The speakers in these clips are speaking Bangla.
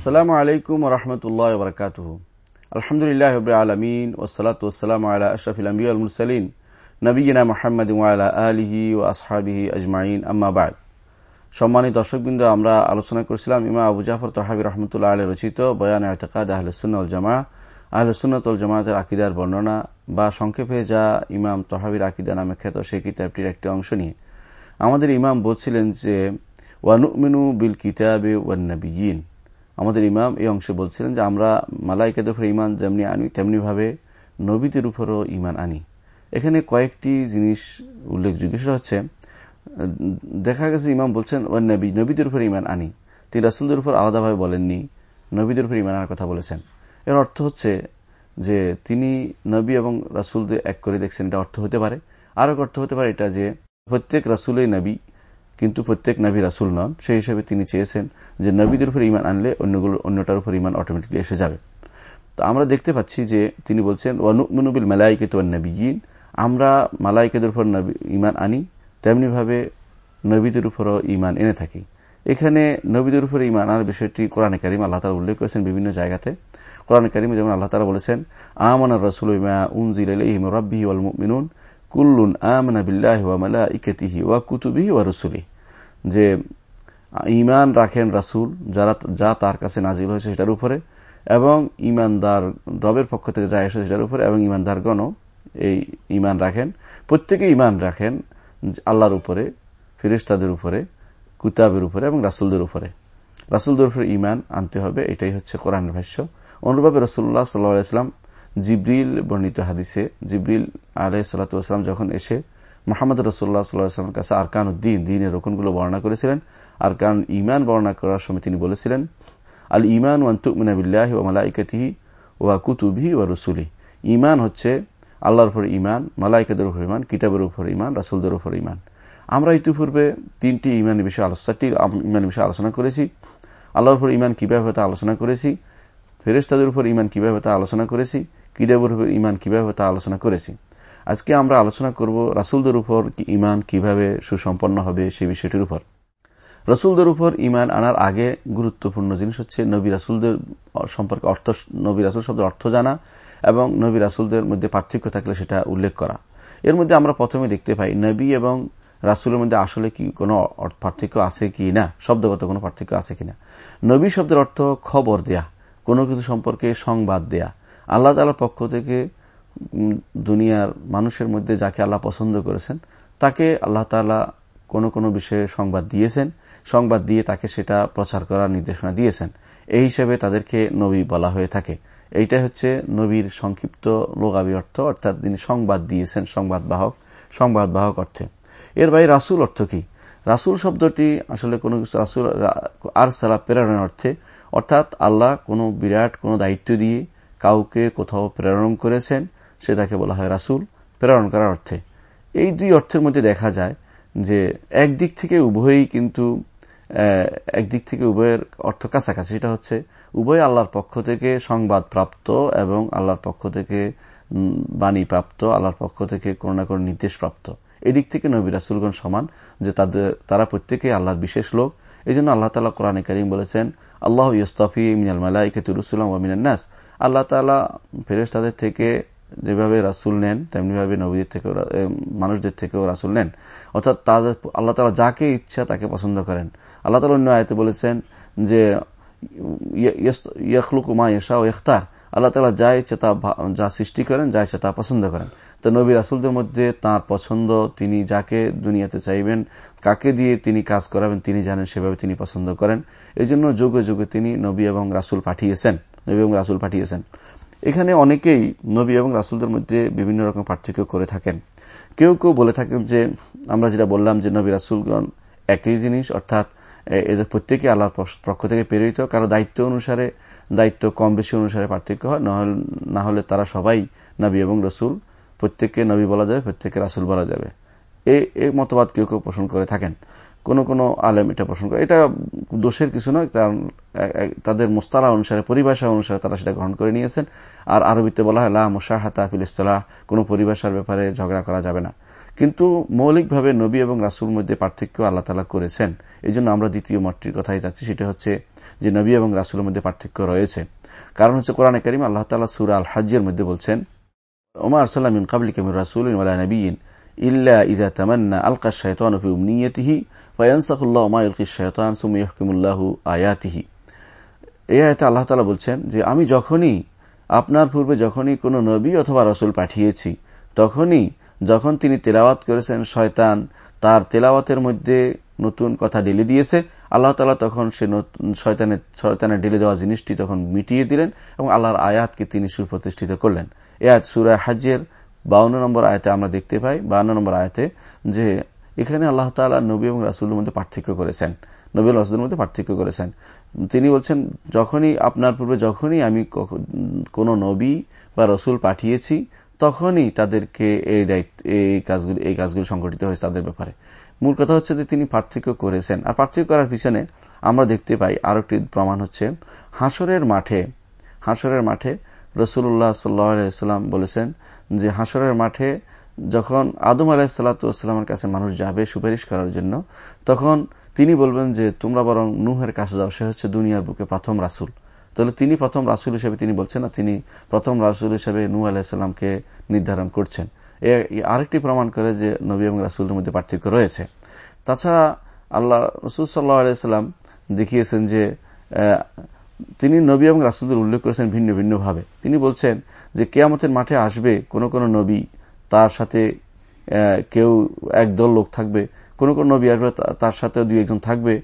আসসালামু আলাইকুম রহমতুল্লাহ বরকাত আলহামদুলিল্লাহ আলমিন ওসালাত ওসালাম আলা আশরফিল আম্বিউল মুরসালিন নবীনা মোহাম্মদ ওয়ালা আলিহি ও আসহাবিহি আজমাইন আম্মাবাদ সম্মানিত দর্শকবৃন্দ, আমরা আলোচনা করেছিলাম ইমা আবু জাফর তহাবি রহমতুল্লাহ আলী রচিত বয়ান এতকাদ আহলসুল জামা আহলসুন্নতল জামাতের আকিদার বর্ণনা বা সংক্ষেপে যা ইমাম তহাবির আকিদা নামে খ্যাত সেই কিতাবটির একটি অংশ নিয়ে। আমাদের ইমাম বলছিলেন যে ওয়ানুমিনু বিল কিতাবে ওয়ান্নবিয়িন আমাদের ইমাম এই অংশে বলছিলেন যে আমরা মালাইকাদের উপর ইমান যেমনি আনি তেমনি ভাবে নবীদের উপরও ইমান আনি। এখানে কয়েকটি জিনিস উল্লেখযোগ্য। সেটা হচ্ছে, দেখা গেছে ইমাম বলছেন ও নবী, নবীদের উপর ইমান আনি। তিনি রাসুলদের উপর আলাদাভাবে বলেননি, নবীদের উপর ইমান আনার কথা বলেছেন। এর অর্থ হচ্ছে যে তিনি নবী এবং রাসুলদের এক করে দেখছেন। এটা অর্থ হতে পারে। আরও অর্থ হতে পারে এটা যে, প্রত্যেক রাসুলই নবী। কিন্তু প্রত্যেক নবী রাসুল নন। সেই হিসেবে তিনি চেয়েছেন যে নবীদের উপর ইমান আনলে অন্যগুলো অন্যটার উপর ইমান অটোমেটিকলি এসে যাবে। তো আমরা দেখতে পাচ্ছি যে তিনি বলছেন ওয়ানুবিল মালাইকে তো নবীন আমরা মালাইকেদের উপর ইমান আনি তেমনি ভাবে নবীদের উপরও ইমান এনে থাকি। এখানে নবীদের উপরে ইমান আনার বিষয়টি কোরআন কারিম আল্লাহ তালা উল্লেখ করেছেন বিভিন্ন জায়গাতে। কোরআন কারিম যেমন আল্লাহ তালা বলেছেন, আমান রসুল ইমা উনজিল রব্বি ওয়াল মিনুন কুল্লুন আমনা বিল্লাহ ওয়া মালা ইকেতিহি ওয়া কুতুবিহি ওয়া রসুলি যে ইমান রাখেন রাসুল, যারা, যা তার কাছে নাজিল হয়েছে সেটার উপরে, এবং ইমানদার রবের পক্ষ থেকে যা এসেছে সেটার উপরে, এবং ইমানদারগণও এই ইমান রাখেন। প্রত্যেকে ইমান রাখেন আল্লাহর উপরে ফিরিস্তাদের উপরে, কুতাবের উপরে এবং রাসুলদের উপরে। রাসুলদের উপরে ইমান আনতে হবে, এটাই হচ্ছে কোরআন ভাষ্য। অনুরূপে রসুল্লাহ সাল্লাহাম জিব্রিল বর্ণিত হাদিসে, জিব্রিল আলহ সাল্লাম যখন এসে মোহাম্মদ রসুল্লাহ সাল্লাহামের কাছে আরকান উদ্দিন দিনের রোকনগুলো বর্ণনা করেছিলেন, আরকান ইমান বর্ণনা করার সময় তিনি বলেছিলেন, আল ইমান ওয়ান্তুমিনাবিল্লাহ ও মালাইকাতিহি ওয়া কুতুবিহি ওয়া রসুলি ইমান হচ্ছে আল্লাহর উপর ইমান মালাইকাদের উপর ইমান কিতাবের উপর ইমান রাসুলদের উপর ইমান আমরা ইতিপূর্বে তিনটি ইমানের বিষয়ে আলোচনাটি ইমানের বিষয়ে আলোচনা করেছি। আল্লাহর উপর ইমান কীভাবে তা আলোচনা করেছি ফেরেস্তাদের উপর ইমান কীভাবে তা আলোচনা করেছি কিতাবের ইমান কীভাবে তা আলোচনা করেছি? আজকে আমরা আলোচনা করব রাসুলদের উপর ইমান কীভাবে সুসম্পন্ন হবে সেই বিষয়টির উপর। রসুলদের উপর ইমান আনার আগে গুরুত্বপূর্ণ জিনিস হচ্ছে নবী রাসুলদের সম্পর্কে অর্থ, নবী রাসুল শব্দের অর্থ জানা এবং নবী রাসুলদের মধ্যে পার্থক্য থাকলে সেটা উল্লেখ করা। এর মধ্যে আমরা প্রথমে দেখতে পাই নবী এবং রাসুলের মধ্যে আসলে কি কোনো পার্থক্য আছে কি না, শব্দগত কোনো পার্থক্য আছে কিনা নবী শব্দের অর্থ খবর দেয়া, কোনো কিছু সম্পর্কে সংবাদ দেয়া। আল্লাহ তালার পক্ষ থেকে দুনিয়ার মানুষের মধ্যে যাকে আল্লাহ পছন্দ করেছেন, তাকে আল্লাহ তালা কোনো কোনো বিষয়ে সংবাদ দিয়েছেন। সংবাদ দিয়ে তাকে সেটা প্রচার করার নির্দেশনা দিয়েছেন। এই হিসেবে তাদেরকে নবী বলা হয়ে থাকে। এইটাই হচ্ছে নবীর সংক্ষিপ্ত লোগাবী অর্থ, অর্থাৎ যিনি সংবাদ দিয়েছেন সংবাদ বাহক সংবাদ বাহক অর্থে। এর বাইরে রাসুল অর্থ কি? রাসুল শব্দটি আসলে কোনো কিছু, রাসুল আর সালা প্রেরণের অর্থে, অর্থাৎ আল্লাহ কোনো বিরাট কোনো দায়িত্ব দিয়ে কাউকে কোথাও প্রেরণ করেছেন সেটাকে বলা হয় রাসুল, প্রেরণ করার অর্থে। এই দুই অর্থের মধ্যে দেখা যায় যে একদিক থেকে উভয়ই কিন্তু একদিক থেকে উভয়ের অর্থ কাছাকাছি। সেটা হচ্ছে, উভয় আল্লাহর পক্ষ থেকে সংবাদ প্রাপ্ত এবং আল্লাহর পক্ষ থেকে বাণী প্রাপ্ত আল্লাহর পক্ষ থেকে কোনো না কোনো নির্দেশ প্রাপ্ত এদিক থেকে নবী রাসুলগণ সমান যে তাদের, তারা প্রত্যেকে আল্লাহর বিশেষ লোক। এই জন্য আল্লাহ তালা কোরআনে করিম বলেছেন, আল্লাহ ইস্তফি মিনাল মালাইকেতুরুসুল্লাম মিনান্নাস আল্লাহ তালা ফেরেস তাদের থেকে যেভাবে রাসুল নেন, তেমনিভাবে নবীদের থেকে মানুষদের থেকেও রাসুল নেন। অর্থাৎ তাদের আল্লাহ তালা যাকে ইচ্ছা তাকে পছন্দ করেন। আল্লাহ তালা অন্য আয়তে বলেছেন যে ইয়খলুকুমা ইয়সা ও ইখতার। আল্লাহ তালা যা ইচ্ছে তা যা সৃষ্টি করেন, যা ইচ্ছে তা পছন্দ করেন। তো নবী রাসুলদের মধ্যে তার পছন্দ, তিনি যাকে দুনিয়াতে চাইবেন, কাকে দিয়ে তিনি কাজ করাবেন, তিনি জানেন সেভাবে তিনি পছন্দ করেন। এই জন্য যুগে যুগে তিনি নবী এবং রাসুল পাঠিয়েছেন। নবী এবং রাসুল পাঠিয়েছেন। এখানে অনেকেই নবী এবং রাসুলদের মধ্যে বিভিন্ন রকম পার্থক্য করে থাকেন। কেউ কেউ বলে থাকেন যে, আমরা যেটা বললাম যে নবী, রাসুলগণ একই জিনিস, অর্থাৎ এদের প্রত্যেকে আল্লাহর পক্ষ থেকে প্রেরিত। কারও দায়িত্ব অনুসারে, দায়িত্ব কম বেশি অনুসারে পার্থক্য হয়। না হলে তারা সবাই নবী এবং রসুল, প্রত্যেককে নবী বলা যাবে, প্রত্যেককে রাসুল বলা যাবে। এই মতবাদ কেউ কেউ পোষণ করে থাকেন। কোন কোন আলেম এটা পোষণ করে। এটা দোষের কিছু নয়, কারণ তাদের মোস্তালা অনুসারে, পরিভাষা অনুসারে তারা সেটা গ্রহণ করে নিয়েছেন। আর আরবিতে বলা হয় লাহা হাতা আফিল ইস্তলাহ কোন পরিভাষার ব্যাপারে ঝগড়া করা যাবে না। কিন্তু মৌলিকভাবে নবী এবং রাসুল মধ্যে পার্থক্য আল্লাহ তালা করেছেন। এই জন্য আমরা দ্বিতীয় মতটির কথাই যাচ্ছি, সেটা হচ্ছে যে নবী এবং রাসুলের মধ্যে পার্থক্য রয়েছে। কারণ হচ্ছে কোরআন করিম আল্লাহ তালা সুরা আল হাজের মধ্যে বলছেন ওমর সাল্লাম কাবলি কমির রাসুল নবীন ইল্লা ইজা শায়তান মা শায়তান আয়াতিহি বলছেন যে, আমি যখনই আপনার পূর্বে যখনই কোন নবী অথবা রসুল পাঠিয়েছি, তখনই যখন তিনি তেলাওয়াত করেছেন, শয়তান তার তেলাওয়াতের মধ্যে নতুন কথা ঢেলে দিয়েছে। আল্লাহ তালা তখন সে শয়তানের শয়তানের ঢেলে দেওয়া জিনিসটি তখন মিটিয়ে দিলেন এবং আল্লাহর আয়াতকে তিনি সুপ্রতিষ্ঠিত করলেন। এ আয়াত সুরায় হাজ্যের বাউন্ন নম্বর আয়তে আমরা দেখতে পাই, বাউন্ন নম্বর আয়তে যে এখানে আল্লাহ তালা নবী এবং রাসুলের মধ্যে পার্থক্য করেছেন। নবী রাসুলের মধ্যে পার্থক্য করেছেন। তিনি বলছেন, যখনই আপনার পূর্বে যখনই আমি কোন নবী বা রসুল পাঠিয়েছি, তখনই তাদেরকে এই দায়িত্ব, এই কাজগুলি এই কাজগুলি সংঘটিত হয়েছে তাদের ব্যাপারে। মূল কথা হচ্ছে যে তিনি পার্থক্য করেছেন। আর পার্থক্য করার পিছনে আমরা দেখতে পাই আরও একটি প্রমাণ হচ্ছে, হাসরের মাঠে হাসরের মাঠে রসুল্লাহ সাল্লাম বলেছেন যে হাসরের মাঠে যখন আদম আলাহিসাল্লামের কাছে মানুষ যাবে সুপারিশ করার জন্য, তখন তিনি বলবেন যে, তোমরা বরং নুহের কাছে যাও, সে হচ্ছে দুনিয়ার বুকে প্রথম রাসুল। তাহলে তিনি প্রথম রাসুল হিসেবে তিনি বলছেন না তিনি প্রথম রাসুল হিসেবে নু আলাহিসাল্লামকে নির্ধারণ করছেন। আরেকটি প্রমাণ করে যে নবী এবং রাসুলের মধ্যে পার্থক্য রয়েছে। তাছাড়া আল্লাহ রসুল সাল্লাহ আলাইসাল্লাম দেখিয়েছেন যে তিনি নবী এবং রাসুলদের উল্লেখ করেছেন ভিন্ন ভিন্ন ভাবে। তিনি বলছেন যে কেয়ামতের মাঠে আসবে কোন কোন নবী তার সাথে কেউ একদল লোক থাকবে, কোন কোন নবী আসবে তার সাথে দুই একজন থাকবে,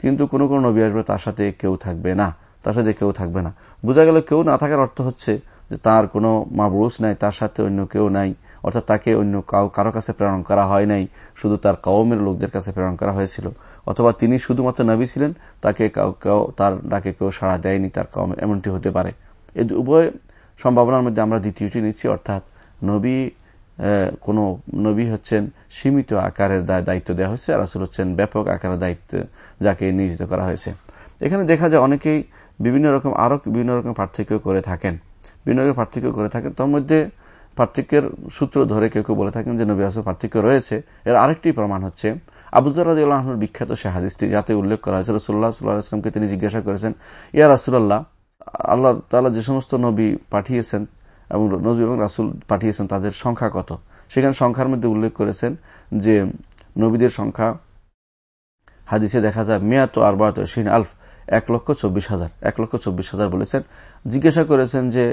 কিন্তু কোন কোন নবী আসবে তার সাথে কেউ থাকবে না, তার সাথে কেউ থাকবে না। বোঝা গেল কেউ না থাকার অর্থ হচ্ছে যে তার কোনো মাবরুস নাই, তার সাথে অন্য কেউ নাই। অর্থাৎ তাকে অন্য কারও কাছে প্রেরণ করা হয় নাই, শুধু তার কওমের লোকদের কাছে প্রেরণ করা হয়েছিল। অথবা তিনি শুধুমাত্র নবী ছিলেন, তাকে তার ডাকে কেউ সাড়া দেয়নি তার কম এমনটি হতে পারে। এই উভয় সম্ভাবনার মধ্যে আমরা দ্বিতীয়টি নিচ্ছি, অর্থাৎ নবী কোন নবী হচ্ছেন সীমিত আকারের দায়িত্ব দেওয়া হয়েছে, আর আসলে হচ্ছেন ব্যাপক আকারের দায়িত্ব যাকে নিয়োজিত করা হয়েছে। এখানে দেখা যায় অনেকেই বিভিন্ন রকম আরও বিভিন্ন রকম পার্থক্য করে থাকেন। বিভিন্ন রকম পার্থক্য করে থাকেন। তার মধ্যে পার্থক্যের সূত্র ধরে কেউ কেউ বলে থাকেন যে নবী আসল পার্থক্য রয়েছে। এর আরেকটি প্রমাণ হচ্ছে আবুজুর বিখ্যাত সে হাদিসটি, যাতে উল্লেখ করা হয়েছে রসুল্লাহ সাল্লাহামকে তিনি জিজ্ঞাসা করেছেন, ইয়া রাসুল্লাহ আল্লাহ তালা যে সমস্ত নবী পাঠিয়েছেন এবং নবী এবং রাসুল পাঠিয়েছেন, তাদের সংখ্যা কত? সেখানে সংখ্যার মধ্যে উল্লেখ করেছেন যে নবীদের সংখ্যা, হাদিসে দেখা যায়, মেয়াত আরবাত শিন আলফ, এক লক্ষ চব্বিশ হাজার, এক লক্ষ চব্বিশ হাজার বলেছেন। জিজ্ঞাসা করেছেন যে,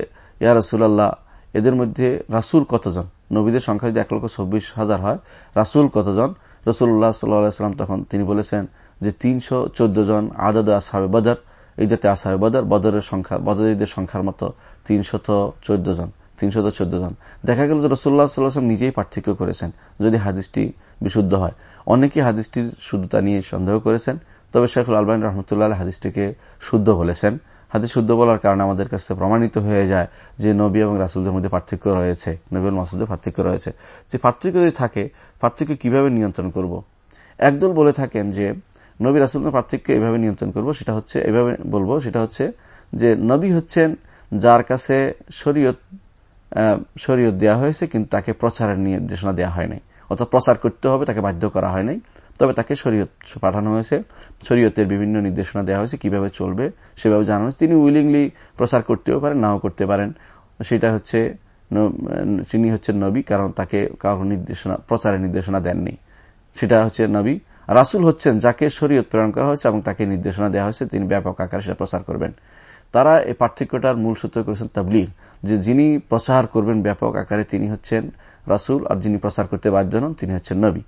ইয়া রাসুল্লাহ এদের মধ্যে রাসুল কতজন? নবীদের সংখ্যা যদি এক লক্ষ চব্বিশ হাজার হয়, রাসুল কতজন? রসুল্লাহ সাল্লাম তখন তিনি বলেছেন যে তিনশো চোদ্দ জন আদাদ আসাবে বদর। ঈদেতে আসাবে বদর, বদরের সংখ্যা, বদরীদের সংখ্যার মতো তিনশত চোদ্দ জন, তিনশত চোদ্দ জন। দেখা গেল যে রসুল্লাহ সাল্লাম নিজেই পার্থক্য করেছেন যদি হাদিসটি বিশুদ্ধ হয়। অনেকে হাদিসটির শুদ্ধতা নিয়ে সন্দেহ করেছেন, তবে শেখুল আলবাইন রহমতুল্লাহ হাদিসটিকে শুদ্ধ বলেছেন। হাদিস শুদ্ধ বলার কারণে আমাদের কাছে প্রমাণিত হয়ে যায় যে নবী এবং রাসুলদের মধ্যে পার্থক্য রয়েছে, নবী মাসুদের পার্থক্য রয়েছে। যে পার্থক্য যদি থাকে, পার্থক্য কীভাবে নিয়ন্ত্রণ করব। একদল বলে থাকেন যে, নবী রাসুলদের পার্থক্য এভাবে নিয়ন্ত্রণ করব, সেটা হচ্ছে, এভাবে বলব, সেটা হচ্ছে যে, নবী হচ্ছেন যার কাছে শরীয়ত শরীয়ত দেওয়া হয়েছে, কিন্তু তাকে প্রচারের নির্দেশনা দেওয়া হয় নাই। অর্থাৎ প্রচার করতে হবে, তাকে বাধ্য করা হয় নাই। তবে তাকে শরীয়ত পাঠানো হয়েছে। শরীয়তের বিভিন্ন নির্দেশনা দেওয়া হয়েছে, কীভাবে চলবে সেভাবে জানানো হয়েছে। তিনি উইলিংলি প্রচার করতেও পারেন, নাও করতে পারেন। সেটা হচ্ছে তিনি হচ্ছেন নবী, কারণ তাকে কারও নির্দেশনা, প্রচারের নির্দেশনা দেননি। সেটা হচ্ছে নবী। রাসুল হচ্ছেন যাকে শরীয়ত প্রেরণ করা হয়েছে এবং তাকে নির্দেশনা দেওয়া হয়েছে, তিনি ব্যাপক আকারে সেটা প্রচার করবেন। তারা এই পার্থক্যটার মূল সূত্র করেছেন তাবলিগ, যে যিনি প্রচার করবেন ব্যাপক আকারে তিনি হচ্ছেন রাসুল, আর যিনি প্রচার করতে বাধ্য নন তিনি হচ্ছেন নবী।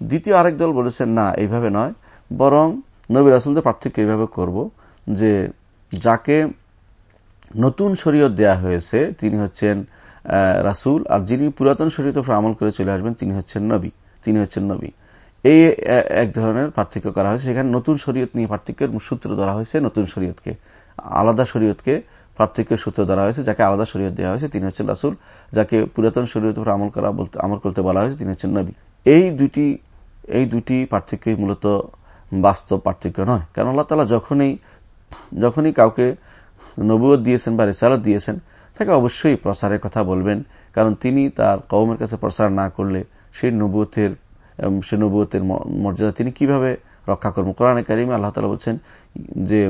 দ্বিতীয় আরেক দল বলেছেন, না, এইভাবে নয়। বরং নবী রাসুলদের পার্থক্য এইভাবে করব যে যাকে নতুন শরীয়ত দেয়া হয়েছে, তিনি হচ্ছেন রাসুল, আর যিনি পুরাতন শরীয়ত আমল করে চলে আসবেন, তিনি হচ্ছেন নবী, তিনি হচ্ছেন নবী। এই এক ধরনের পার্থক্য করা হয়েছে। সেখানে নতুন শরীয়ত নিয়ে পার্থক্যের সূত্র ধরা হয়েছে, নতুন শরীয়তকে, আলাদা শরীয়তকে পার্থক্যের সূত্র ধরা হয়েছে। যাকে আলাদা শরীয়ত দেওয়া হয়েছে, তিনি হচ্ছেন রাসুল। যাকে পুরাতন শরীয়ত আমল করা বলতে, আমল করতে বলা হয়েছে, তিনি হচ্ছেন নবী। এই দুটি এই দুটি পার্থক্যই মূলত বাস্তব পার্থক্য নয়। কারণ আল্লাহ তালা যখনই যখনই কাউকে নবুয় দিয়েছেন বা রেসালত দিয়েছেন, তাকে অবশ্যই প্রসারের কথা বলবেন। কারণ তিনি তার কৌমের কাছে প্রসার না করলে সেই নবুতের সে নবুতের মর্যাদা তিনি কীভাবে রক্ষা করবেন? কোরআন কারিমে আল্লাহ তালা বলছেন যে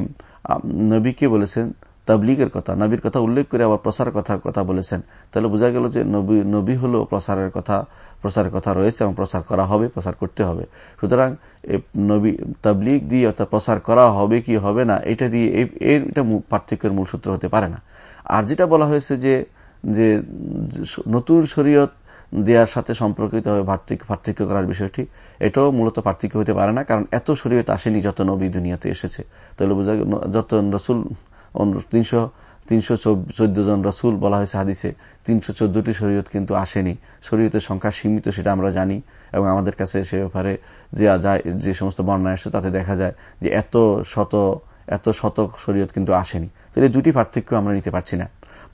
নবীকে বলেছেন তাবলিগের কথা, নবীর কথা উল্লেখ করে আবার প্রসার কথা কথা বলেছেন। তাহলে বোঝা গেল যে নবী নবী হল প্রসারের কথা প্রসারের কথা রয়েছে এবং প্রসার করা হবে, প্রসার করতে হবে। সুতরাং নবী, তাবলিগ দিয়ে অর্থাৎ প্রসার করা হবে কি হবে না, এটা দিয়ে এর এটা পার্থক্যের মূল সূত্র হতে পারে না। আর যেটা বলা হয়েছে যে যে নতুন শরীয়ত দেওয়ার সাথে সম্পর্কিত হবে পার্থক্য করার বিষয়টি, এটাও মূলত পার্থক্য হতে পারে না, কারণ এত শরীয়ত আসেনি যত নবী দুনিয়াতে এসেছে। তাহলে বোঝা যত রসুল তিনশো তিনশো চোদ্দ জন রসুল বলা হয়েছে হাদিসে, তিনশো চোদ্দটি শরীয়ত কিন্তু আসেনি। শরীয়তের সংখ্যা সীমিত, সেটা আমরা জানি, এবং আমাদের কাছে সে ব্যাপারে যে যে সমস্ত বর্ণনা আসছে, তাতে দেখা যায় যে এত শত, এত শতক শরীয়ত কিন্তু আসেনি। তাহলে দুটি পার্থক্য আমরা নিতে পারছি না।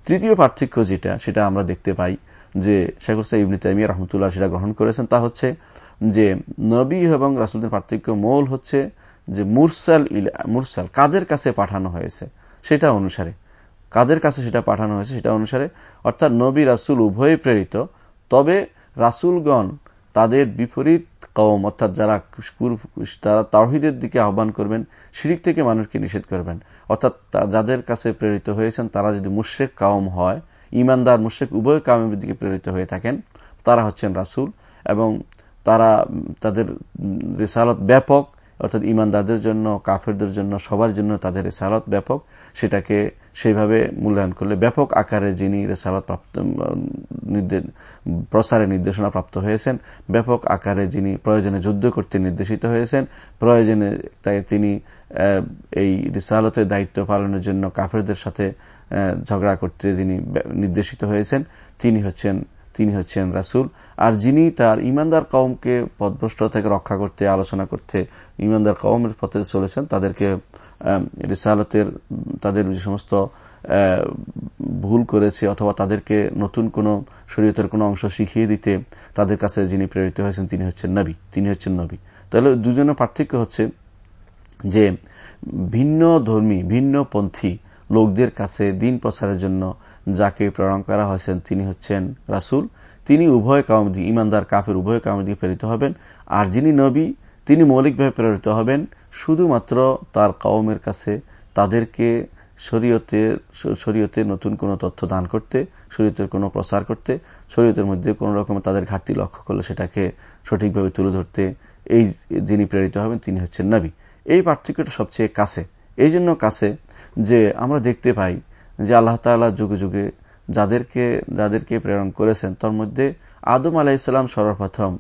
তৃতীয় পার্থক্য যেটা, সেটা আমরা দেখতে পাই যে শেখ হুসাইন ইবনি তাইমিয়া রহমতুল্লাহ সেটা গ্রহণ করেছেন, তা হচ্ছে যে নবী এবং রাসুলদের পার্থক্য মূল হচ্ছে যে মুরসাল মুরসাল কাদের কাছে পাঠানো হয়েছে? সেটা অনুসারে। কাদের কাছে সেটা পাঠানো হয়েছে সেটা অনুসারে। অর্থাৎ নবী রাসুল উভয়ে প্রেরিত। তবে রাসুলগণ তাদের বিপরীত কওম, অর্থাৎ যারা তারা তাহিদের দিকে আহ্বান করবেন, শিরিক থেকে মানুষকে নিষেধ করবেন। অর্থাৎ যাদের কাছে প্রেরিত হয়েছেন, তারা যদি মুশ্রেক কাউম হয় ইমানদার মুশ্রেক উভয় কাউমের দিকে প্রেরিত হয়ে থাকেন, তারা হচ্ছেন রাসুল এবং তারা, তাদের রেসালত ব্যাপক। অর্থাৎ ইমানদারদের জন্য, কাফেরদের জন্য, সবার জন্য তাদের রেসালত ব্যাপক। সেটাকে সেইভাবে মূল্যায়ন করলে ব্যাপক আকারে যিনি রেসালত প্রাপ্ত প্রসারে নির্দেশনা প্রাপ্ত হয়েছেন, ব্যাপক আকারে যিনি প্রয়োজনে যুদ্ধ করতে নির্দেশিত হয়েছেন, প্রয়োজনে তাই তিনি এই রিসালতের দায়িত্ব পালনের জন্য কাফেরদের সাথে ঝগড়া করতে যিনি নির্দেশিত হয়েছেন, তিনি হচ্ছেন তিনি হচ্ছেন রাসুল। আর যিনি তার ইমানদার কওমকে পদভ্রষ্ট থেকে রক্ষা করতে আলোচনা করতে ইমানদার কওমের পথে চলেছেন, তাদেরকে রিসালতের, তাদের যে সমস্ত ভুল করেছে অথবা তাদেরকে নতুন কোন শরীয়তের কোন অংশ শিখিয়ে দিতে তাদের কাছে যিনি প্রেরিত হয়েছেন তিনি হচ্ছেন নবী, তিনি হচ্ছেন নবী। তাহলে দুজনের পার্থক্য হচ্ছে যে ভিন্ন ধর্মী, ভিন্ন পন্থী লোকদের কাছে দিন প্রচারের জন্য যাকে প্রেরণ করা হয়েছেন তিনি হচ্ছেন রাসুল। তিনি উভয় কামদি ইমানদার কাফের উভয় কামদি প্রেরিত হবেন। আর যিনি নবী, তিনি মৌলিকভাবে প্রেরিত হবেন। শুধুমাত্র তার কওমের কাছে তাদেরকে শরীয়তের শরীয়তে নতুন কোন তথ্য দান করতে, শরীয়তের কোন প্রসার করতে, শরীয়তের মধ্যে কোন রকম তাদের ঘাটতি লক্ষ্য করলে সেটাকে সঠিকভাবে তুলে ধরতে এই যিনি প্রেরিত হবেন, তিনি হচ্ছেন নবী। এই পার্থক্যটা সবচেয়ে কাছে। এই জন্য কাছে যে আমরা দেখতে পাই যে আল্লাহ তালা যুগে যুগে যাদেরকে যাদেরকে প্রেরণ করেছেন, তার মধ্যে আদম আলাহ ইসলাম সর্বপ্রথম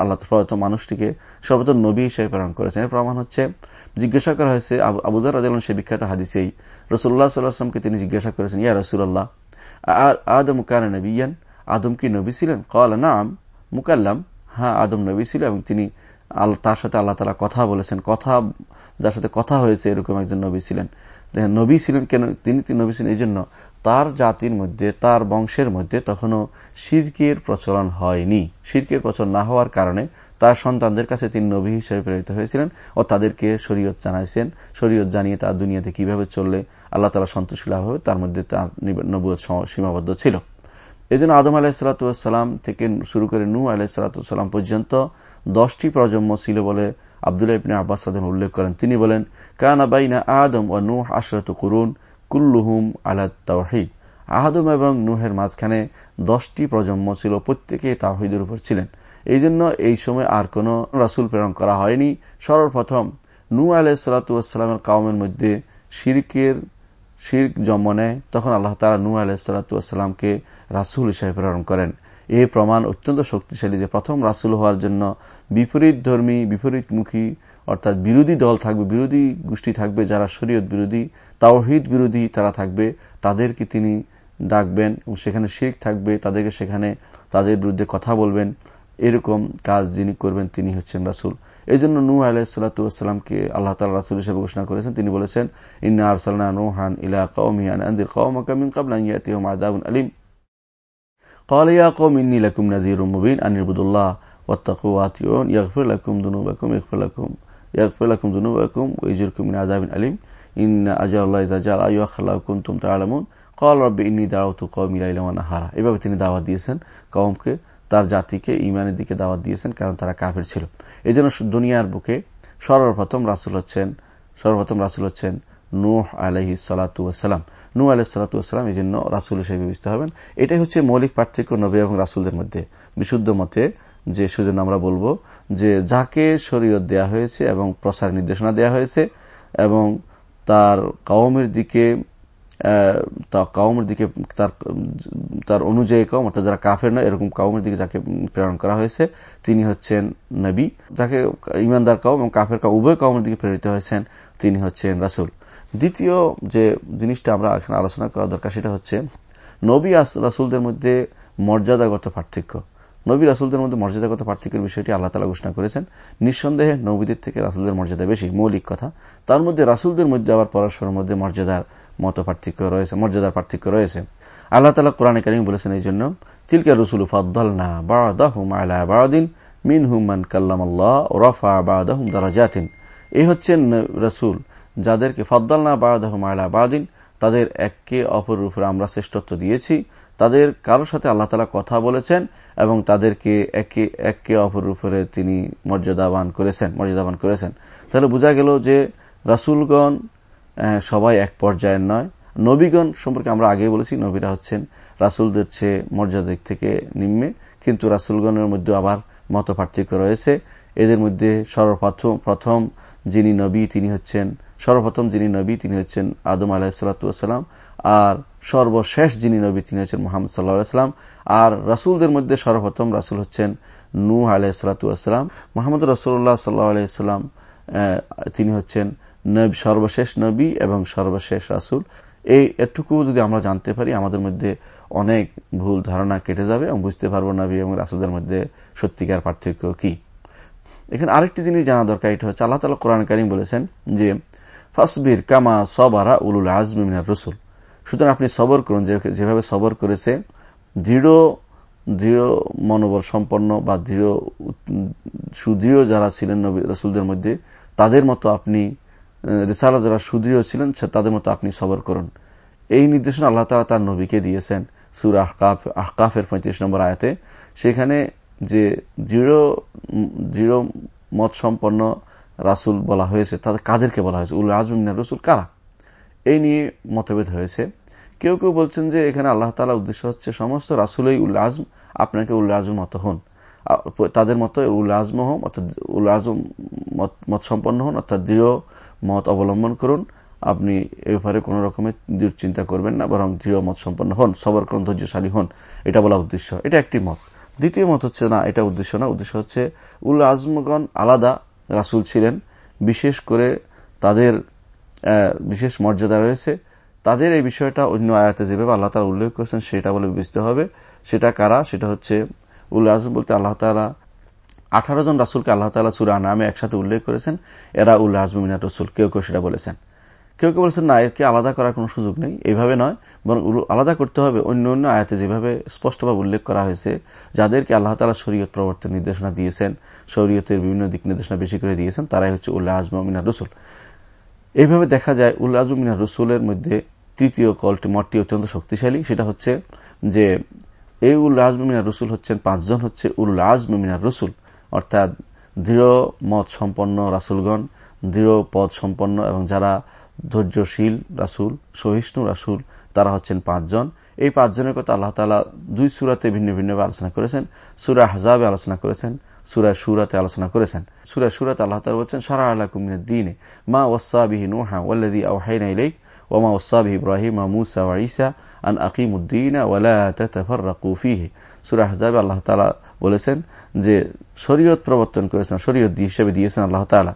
আল্লাহ প্রথম মানুষটিকে সর্বপ্রথম নবী হিসেবে প্রেরণ করেছেন। এর প্রমাণ হচ্ছে, জিজ্ঞাসা করা হয়েছে আবুদার রাজন সে বিখ্যাত হাদিসেই রসুল্লাহ সাল্লাহামকে তিনি জিজ্ঞাসা করেছেন, ইয়া রসুল্লাহ আদম কান নবীয়ান? আদম কি নবী ছিলেন? কল নাম, মুকাল্লাম। হ্যাঁ আদম নবী ছিল এবং তিনি তার সাথে আল্লাহ তালা কথা বলেছেন। কথা, যার সাথে কথা হয়েছে এরকম একজন নবী ছিলেন। নবী ছিলেন কেন? তিনি নবী ছিলেন এই জন্য তার জাতির মধ্যে, তার বংশের মধ্যে তখনও শির্কের প্রচলন হয়নি। শির্কের প্রচলন না হওয়ার কারণে তার সন্তানদের কাছে তিনি নবী হিসেবে প্রেরিত হয়েছিলেন ও তাদেরকে শরীয়ত জানাইছেন। শরীয়ত জানিয়ে তার দুনিয়াতে কীভাবে চললে আল্লাহ তালা সন্তুষ্ট লাভ হবে, তার মধ্যে তার নবুয় সীমাবদ্ধ ছিল। এই জন্য আদম আলাহিসাল্লাম থেকে শুরু করে নু আলাহিসাল্লাম পর্যন্ত দশটি প্রজন্ম ছিল বলে আবদুল্লাহ আব্বাস উল্লেখ করেন। তিনি বলেন, কানা বাইনা আদম ও নূহ আশরত করুন। কুল্লুহুম আলাদ তাওহিদ। আদম এবং নুহের মাঝখানে দশটি প্রজন্ম ছিল প্রত্যেকে তাহিদের উপর ছিলেন। এই জন্য এই সময় আর কোন রাসুল প্রেরণ করা হয়নি। সর্বপ্রথম নু আলাহিসাল্লামের কাউমের মধ্যে শিরকের, শির্ক জন্ম নেয়, তখন আল্লাহ তালা নু আলাহিসাল্লামকে রাসুল হিসেবে প্রেরণ করেন। এই প্রমাণ অত্যন্ত শক্তিশালী যে প্রথম রাসুল হওয়ার জন্য বিপরীত ধর্মী, বিপরীতমুখী, অর্থাৎ বিরোধী দল থাকবে, বিরোধী গোষ্ঠী থাকবে যারা শরীয়ত বিরোধী তাওহিদ বিরোধী তারা থাকবে তাদেরকে তিনি ডাকবেন এবং সেখানে শিখ থাকবে তাদেরকে সেখানে তাদের বিরুদ্ধে কথা বলবেন এরকম কাজ যিনি করবেন তিনি হচ্ছেন রাসুল এই জন্য নূ আলাহিসাল্লামকে আল্লাহ তালা রাসুল হিসেবে ঘোষণা করেছেন তিনি বলেছেন ইন্না আরসালনা নুহান ইলা কৌমিয়ান আন্দির কৌমাকা মিন কাবলা ইয়াতিহুম আযাবুন আলিম قال يا قوم إني لكم نذير مبين أن اعبدوا الله واتقوا واتقون يغفر لكم ذنوبكم يغفر لكم يغفر لكم ذنوبكم ويجركم من عذاب أليم ইন আজাল্লাহুম তালামুন কল রব্বে ইন্নি দাওয়াত কৌমিলাইলামানা হারা এভাবে তিনি দাওয়াত দিয়েছেন কমকে তার জাতিকে ইমানের দিকে দাওয়াত দিয়েছেন, কারণ তারা কাফের ছিল। এই জন্য দুনিয়ার বুকে সর্বপ্রথম রাসুল হচ্ছেন, সর্বপ্রথম রাসুল হচ্ছেন নূহ আলহি সালাতাম নু আলহ এই জন্য রাসুল হিসেবে বিবেচিত হবেন। এটাই হচ্ছে মৌলিক পার্থক্য নবী এবং রাসুলদের মধ্যে। বিশুদ্ধ মতে যে সুযোগ আমরা বলব যে যাকে শরীয়ত দেয়া হয়েছে এবং প্রসার নির্দেশনা দেয়া হয়েছে এবং তার কওমের দিকে কাউমের দিকে তার তার অনুযায়ী কম অর্থাৎ যারা কাফের নয়, এরকম কাউমের দিকে যাকে প্রেরণ করা হয়েছে, তিনি হচ্ছেন নবী। যাকে ইমানদার কাউম এবং কাফের কাউ উভয় কাউমের দিকে প্রেরিত হয়েছেন, তিনি হচ্ছেন রাসুল। দ্বিতীয় যে জিনিসটা আমরা এখানে আলোচনা করা দরকার, সেটা হচ্ছে, নবী রাসুলদের মধ্যে মর্যাদাগত পার্থক্য। নবী রাসুলদের মধ্যে মর্যাদাগত পার্থক্যের বিষয়টি আল্লাহ তালা ঘোষণা করেছেন। নিঃসন্দেহে নবীদের থেকে রাসুলদের মর্যাদা বেশি, মৌলিক কথা। তার মধ্যে রাসুলদের মধ্যে আবার পরস্পরের মধ্যে মর্যাদার মত পার্থক্য রয়েছে, মর্যাদার পার্থক্য রয়েছে। আল্লাহ তালা কোরআন কারিম বলেছেন এই জন্য, তিলকা রসুল ফদ্দল না বারাদাহুম আলা বারাদিন মিন হুমান কাল্লাম আল্লাহ রফা বারাদাহুম দারাজাতিন। এই হচ্ছেন রসুল, যাদেরকে ফদ্দাল না বারাদাহুম আলা বারাদিন তাদের একে অপর উপরে আমরা শ্রেষ্ঠত্ব দিয়েছি। তাদের কারোর সাথে আল্লাহ তালা কথা বলেছেন এবং তাদেরকে একে একে অপর উপরে তিনি মর্যাদাবান করেছেন মর্যাদাবান করেছেন। তাহলে বোঝা গেল যে রাসুলগণ সবাই এক পর্যায়ের নয়। নবীগণ সম্পর্কে আমরা আগে বলেছি, নবীরা হচ্ছেন রাসুলদের চেয়ে মর্যাদা দিক থেকে নিম্নে। কিন্তু রাসুলগণের মধ্যে আবার মত পার্থক্য রয়েছে। এদের মধ্যে সর্বপ্রথম, প্রথম যিনি নবী, তিনি হচ্ছেন, সর্বপ্রথম যিনি নবী, তিনি হচ্ছেন আদম আলাহিসাল্লাম আর সর্বশেষ যিনি নবী, তিনি হচ্ছেন মোহাম্মদ সাল্লাহাম আর রাসুলদের মধ্যে সর্বপ্রথম রাসুল হচ্ছেন নূ আলাহিসাল্লাম মোহাম্মদ রসুল্লাহ সাল্লাহ আলাইসাল্লাম তিনি হচ্ছেন সর্বশেষ নবী এবং সর্বশেষ রাসুল। এই এটুকু যদি আমরা জানতে পারি, আমাদের মধ্যে অনেক ভুল ধারণা কেটে যাবে এবং বুঝতে পারব নবী এবং রাসুলদের মধ্যে সত্যিকার পার্থক্য কি। এখানে আরেকটি জিনিস জানা দরকার, এটা হচ্ছে আল্লাহ তালা কোরআন কারিম বলেছেন যে, ফাসবির কামা সবারা উলুল আজমিনার রসুল। সুতরাং আপনি সবর করুন। যেভাবে সবর করেছে, দৃঢ় দৃঢ় মনোবল সম্পন্ন বা দৃঢ়, সুদৃঢ় যারা ছিলেন নবী রসুলদের মধ্যে, তাদের মতো আপনি রিসালা যারা সুদৃঢ় ছিলেন তাদের মতো আপনি সবর করুন। এই নির্দেশনা আল্লাহ তালা তার নবীকে দিয়েছেন সুর আহকাফ, আহকাফের পঁয়ত্রিশ নম্বর আয়াতে। সেখানে যে দৃঢ় দৃঢ় মত সম্পন্ন রাসুল বলা হয়েছে, তাদের কাদেরকে বলা হয়েছে? উল আজমিনা রসুল কারা? এই নিয়ে মতভেদ হয়েছে। কেউ কেউ বলছেন যে এখানে আল্লাহ তালা উদ্দেশ্য হচ্ছে সমস্ত রাসুলই উল্লা আজম, আপনাকে উল্লা আজম মত হন। তাদের মতো উল্লা আজম হন, অর্থাৎ উল্লা আজম মত সম্পন্ন হন, অর্থাৎ দৃঢ় মত অবলম্বন করুন। আপনি এ ব্যাপারে কোন রকমের চিন্তা করবেন না, বরং দৃঢ় মত সম্পন্ন হন সবর করুন ধৈর্যশালী হন। এটা বলা উদ্দেশ্য। এটা একটি মত। দ্বিতীয় মত হচ্ছে, না, এটা উদ্দেশ্য না। উদ্দেশ্য হচ্ছে উল আজমগণ আলাদা রাসুল ছিলেন। বিশেষ করে তাদের বিশেষ মর্যাদা রয়েছে। তাদের এই বিষয়টা অন্য আয়াতে যেভাবে আল্লাহ তালা উল্লেখ করেছেন, সেটা বলে বুঝতে হবে। সেটা কারা? সেটা হচ্ছে উল্লাহ আজম বলতে আল্লাহ তালা আঠারো জন রাসুলকে আল্লাহ তালা সুরা নামে একসাথে উল্লেখ করেছেন এরা উল্লাহ আজমিনা রসুল কেউ কেউ সেটা বলেছেন কেউ কেউ বলেছেন না এরকে আলাদা করার কোনো সুযোগ নেই এইভাবে নয় বরং আলাদা করতে হবে অন্য অন্য আয়াতে যেভাবে স্পষ্টভাবে উল্লেখ করা হয়েছে যাদেরকে আল্লাহ তালা শরীয়ত প্রবর্তন নির্দেশনা দিয়েছেন শরীয়তের বিভিন্ন দিক নির্দেশনা বেশি করে দিয়েছেন তারাই হচ্ছে উল্লাহ আজমিনা রসুল এইভাবে দেখা যায় উল্লাহ আজমিনা রসুলের মধ্যে তৃতীয় কলটি মঠটি অত্যন্ত শক্তিশালী। সেটা হচ্ছে যে, এই উল আজম আজমিনা রসুল হচ্ছেন পাঁচজন হচ্ছে উল আজম আজমিনা রসুল। অর্থাৎ দৃঢ় মত সম্পন্ন রাসুলগণ, দৃঢ় পদ সম্পন্ন এবং যারা ধৈর্যশীল রাসুল, সহিষ্ণু রাসুল, তারা হচ্ছেন পাঁচজন। এই পাঁচজনের কথা আল্লাহ তালা দুই সুরাতে ভিন্ন ভিন্নভাবে আলোচনা করেছেন। সুরা হাজাবে আলোচনা করেছেন, সুরা সুরাতে আলোচনা করেছেন। সুরা সুরাতে আল্লাহ তালা বলছেন সারা আল্লাহ কুমিনের দিনে, মা ওসাবিহি নুহা ওয়াল্লাদি আওহাইনা ইলাইক ওমা ওসাবিহ ইব্রাহিম মুসা ঈসা আন আকিমুদ্দিন ওয়ালা তাতাফাররাকু ফিহি। সুরা হাজাবে আল্লাহ তালা বলেছেন যে শরীয়ত প্রবর্তন করেছেন, শরীয়ত হিসেবে দিয়েছেন আল্লাহ তালা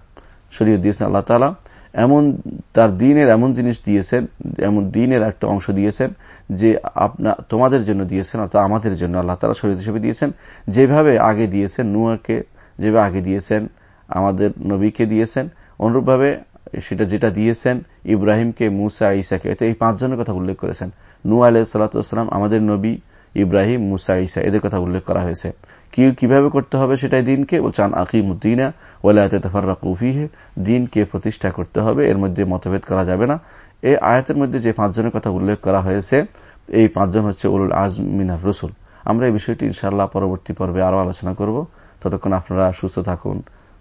শরীয়ত দিয়েছেন আল্লাহ তালা এমন তার দিনের এমন জিনিস দিয়েছেন, এমন দিনের একটা অংশ দিয়েছেন, যে আপনা, তোমাদের জন্য দিয়েছেন, অর্থাৎ আমাদের জন্য আল্লাহ তালা শরীর হিসেবে দিয়েছেন। যেভাবে আগে দিয়েছেন নুয়াকে, যেভাবে আগে দিয়েছেন আমাদের নবীকে দিয়েছেন, অনুরূপভাবে সেটা যেটা দিয়েছেন ইব্রাহিমকে, মুসা ইসাকে এই পাঁচজনের কথা উল্লেখ করেছেন। নু আলাহ সাল্লাম আমাদের নবী ইব্রাহিম, মুসা ইসা এদের কথা উল্লেখ করা হয়েছে। কি কীভাবে করতে হবে সেটাই দিনকে? বলছেন আকিমুদ্দিনা ওলায়তে তফাররা কুফিহে দিনকে প্রতিষ্ঠা করতে হবে, এর মধ্যে মতভেদ করা যাবে না। এই আয়াতের মধ্যে যে পাঁচজনের কথা উল্লেখ করা হয়েছে, এই পাঁচজন হচ্ছে উলুল আজমিনার রসুল। আমরা এই বিষয়টি ইনশাআল্লাহ পরবর্তী পর্বে আরও আলোচনা করব। ততক্ষণ আপনারা সুস্থ থাকুন,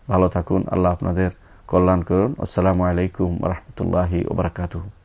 ভালো থাকুন। আল্লাহ আপনাদের কল্যাণ করুন। আসসালামু আলাইকুম রহমতুল্লাহি ওবরাকাতুহ